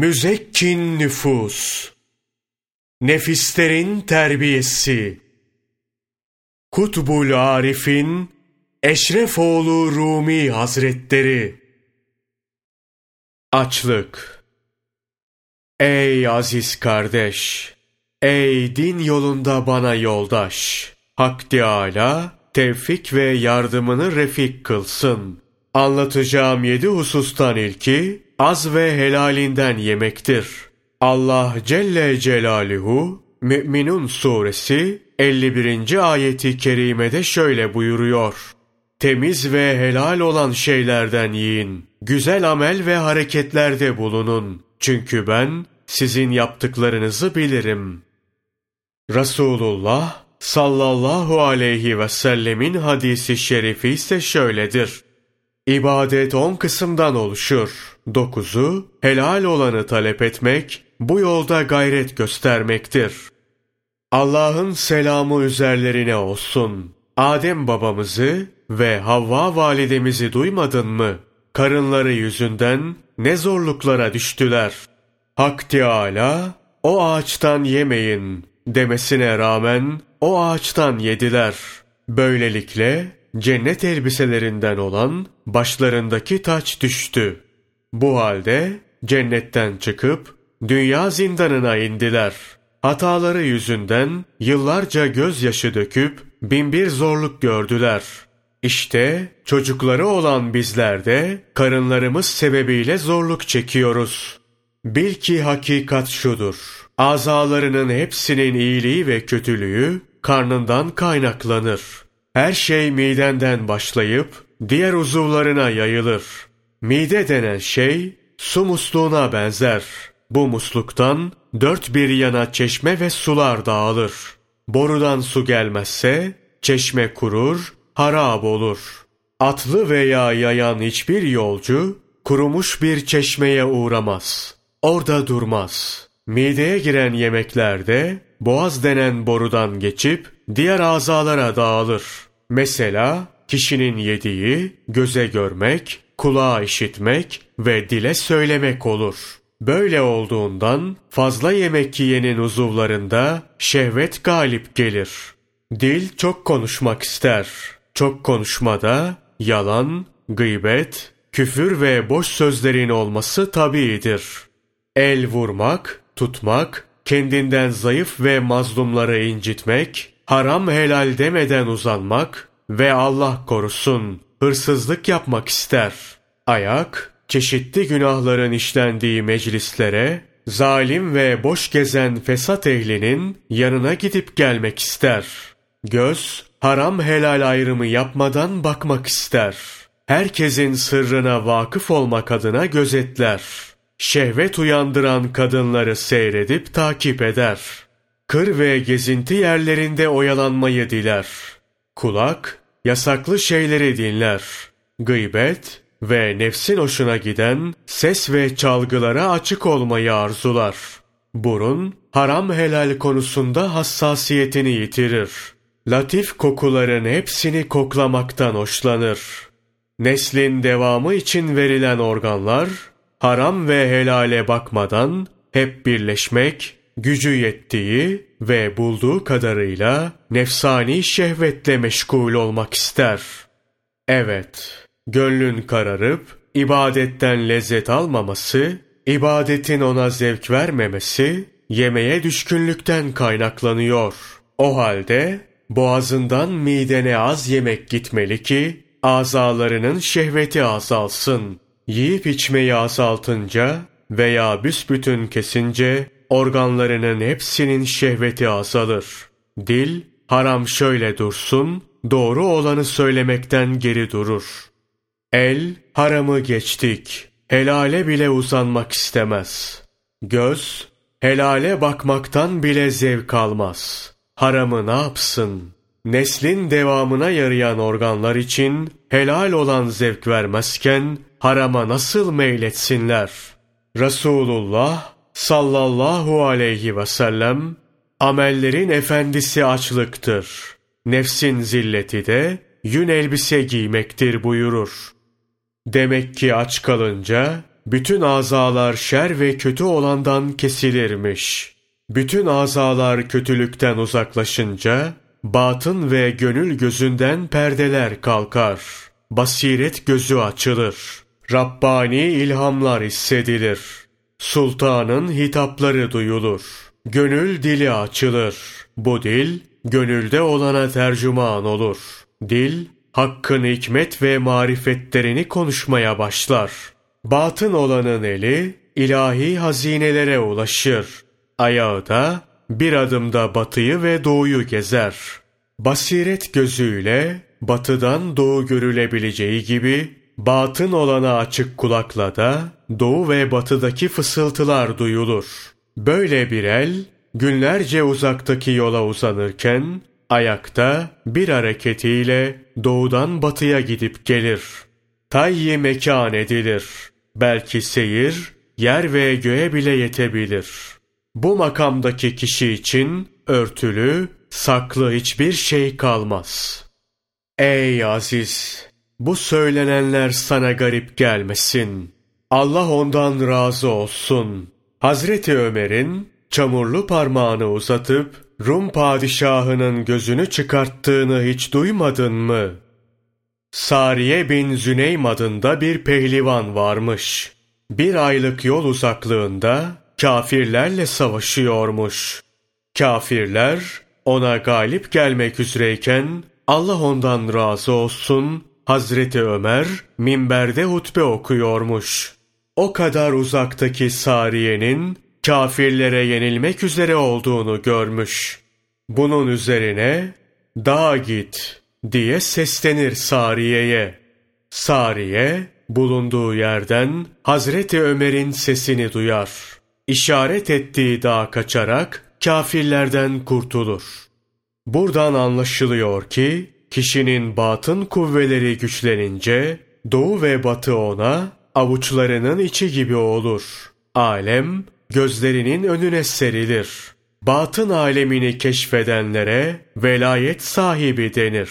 Müzekkin nüfus, nefislerin terbiyesi, Kutbul Arif'in Eşrefoğlu Rumi Hazretleri, Açlık Ey aziz kardeş! Ey din yolunda bana yoldaş! Hak Teâlâ, tevfik ve yardımını refik kılsın. Anlatacağım yedi husustan ilki, az ve helalinden yemektir. Allah Celle Celaluhu, Mü'minun suresi 51. ayeti kerimede şöyle buyuruyor. Temiz ve helal olan şeylerden yiyin. Güzel amel ve hareketlerde bulunun. Çünkü ben sizin yaptıklarınızı bilirim. Resulullah sallallahu aleyhi ve sellemin hadisi şerifi ise şöyledir. İbadet on kısımdan oluşur. Dokuzu, helal olanı talep etmek, bu yolda gayret göstermektir. Allah'ın selamı üzerlerine olsun. Adem babamızı ve Havva validemizi duymadın mı? Karınları yüzünden ne zorluklara düştüler. Hak Teâlâ, o ağaçtan yemeyin demesine rağmen o ağaçtan yediler. Böylelikle cennet elbiselerinden olan başlarındaki taç düştü. Bu halde cennetten çıkıp dünya zindanına indiler. Hataları yüzünden yıllarca gözyaşı döküp binbir zorluk gördüler. İşte çocukları olan bizler de karınlarımız sebebiyle zorluk çekiyoruz. Bil ki hakikat şudur. Azalarının hepsinin iyiliği ve kötülüğü karnından kaynaklanır. Her şey midenden başlayıp diğer uzuvlarına yayılır. Mide denen şey su musluğuna benzer. Bu musluktan dört bir yana çeşme ve sular dağılır. Borudan su gelmezse çeşme kurur, harap olur. Atlı veya yayan hiçbir yolcu kurumuş bir çeşmeye uğramaz. Orada durmaz. Mideye giren yemeklerde boğaz denen borudan geçip diğer azalara dağılır. Mesela kişinin yediği göze görmek, kulağa işitmek ve dile söylemek olur. Böyle olduğundan fazla yemek yiyenin uzuvlarında şehvet galip gelir. Dil çok konuşmak ister. Çok konuşmada yalan, gıybet, küfür ve boş sözlerin olması tabiidir. El vurmak, tutmak, kendinden zayıf ve mazlumları incitmek, haram helal demeden uzanmak ve Allah korusun hırsızlık yapmak ister. Ayak, çeşitli günahların işlendiği meclislere, zalim ve boş gezen fesat ehlinin yanına gidip gelmek ister. Göz, haram helal ayrımı yapmadan bakmak ister. Herkesin sırrına vakıf olmak adına gözetler. Şehvet uyandıran kadınları seyredip takip eder. Kır ve gezinti yerlerinde oyalanmayı diler. Kulak, yasaklı şeyleri dinler. Gıybet ve nefsin hoşuna giden ses ve çalgılara açık olmayı arzular. Burun, haram helal konusunda hassasiyetini yitirir. Latif kokuların hepsini koklamaktan hoşlanır. Neslin devamı için verilen organlar, haram ve helale bakmadan hep birleşmek, gücü yettiği ve bulduğu kadarıyla nefsani şehvetle meşgul olmak ister. Evet, gönlün kararıp ibadetten lezzet almaması, ibadetin ona zevk vermemesi, yemeğe düşkünlükten kaynaklanıyor. O halde boğazından midene az yemek gitmeli ki azalarının şehveti azalsın. Yiyip içmeyi azaltınca veya büsbütün kesince organlarının hepsinin şehveti azalır. Dil, haram şöyle dursun, doğru olanı söylemekten geri durur. El, haramı geçtik, helale bile uzanmak istemez. Göz, helale bakmaktan bile zevk almaz. Haramı ne yapsın? Neslin devamına yarayan organlar için helal olan zevk vermezken harama nasıl meyletsinler? Resulullah sallallahu aleyhi ve sellem amellerin efendisi açlıktır. Nefsin zilleti de yün elbise giymektir buyurur. Demek ki aç kalınca bütün azalar şer ve kötü olandan kesilirmiş. Bütün azalar kötülükten uzaklaşınca, batın ve gönül gözünden perdeler kalkar. Basiret gözü açılır. Rabbani ilhamlar hissedilir. Sultanın hitapları duyulur. Gönül dili açılır. Bu dil, gönülde olana tercüman olur. Dil, hakkın hikmet ve marifetlerini konuşmaya başlar. Batın olanın eli, ilahi hazinelere ulaşır. Ayağı da, bir adımda batıyı ve doğuyu gezer. Basiret gözüyle, batıdan doğu görülebileceği gibi, batın olana açık kulakla da, doğu ve batıdaki fısıltılar duyulur. Böyle bir el, günlerce uzaktaki yola uzanırken, ayakta bir hareketiyle doğudan batıya gidip gelir. Tayyi mekan edilir. Belki seyir, yer ve göğe bile yetebilir. Bu makamdaki kişi için örtülü, saklı hiçbir şey kalmaz. Ey aziz! Bu söylenenler sana garip gelmesin. Allah ondan razı olsun. Hazreti Ömer'in çamurlu parmağını uzatıp Rum padişahının gözünü çıkarttığını hiç duymadın mı? Sariye bin Züneym adında bir pehlivan varmış. Bir aylık yol uzaklığında kafirlerle savaşıyormuş. Kafirler ona galip gelmek üzereyken Allah ondan razı olsun Hazreti Ömer minberde hutbe okuyormuş. O kadar uzaktaki Sariye'nin kafirlere yenilmek üzere olduğunu görmüş. Bunun üzerine dağa git diye seslenir Sariye'ye. Sariye bulunduğu yerden Hazreti Ömer'in sesini duyar. İşaret ettiği dağa kaçarak kafirlerden kurtulur. Buradan anlaşılıyor ki kişinin batın kuvveleri güçlenince doğu ve batı ona avuçlarının içi gibi olur. Alem gözlerinin önüne serilir. Batın alemini keşfedenlere velayet sahibi denir.